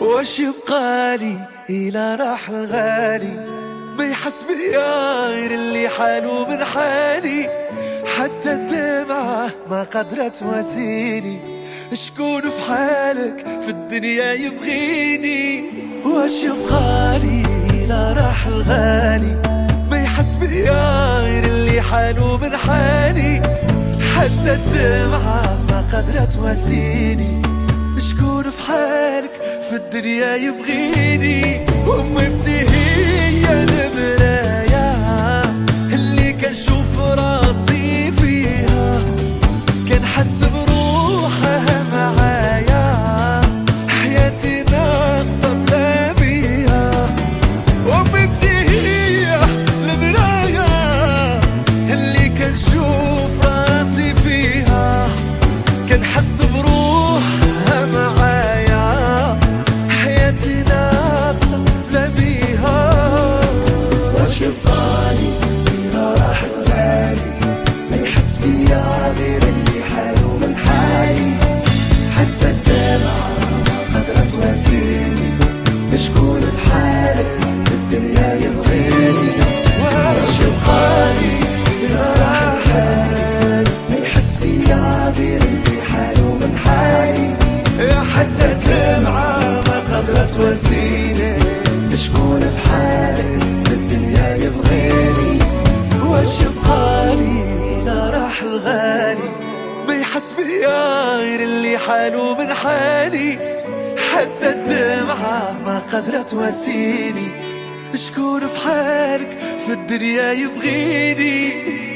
وش يبقالي إلى راح الغالي ما يحس بيا غير اللي حاله من حالي حتى الدمعة ما قدرت تواسيني شكون في حالك في الدنيا يبغيني؟ وش يبقالي؟ إلى راح الغالي. ما يحس بيا غير اللي حاله من حالي. حتى الدمعة ما قدرت تواسيني شكون في حالك في الدنيا يبغيني؟ وامتي هي تواسيني شكون في في الدنيا يبغيني. واش يبقالي؟ لا راح الغالي. ما يحس بيا غير اللي حاله من حالي. حتى الدمعة ما قدرت تواسيني شكون في حالك في الدنيا يبغيني.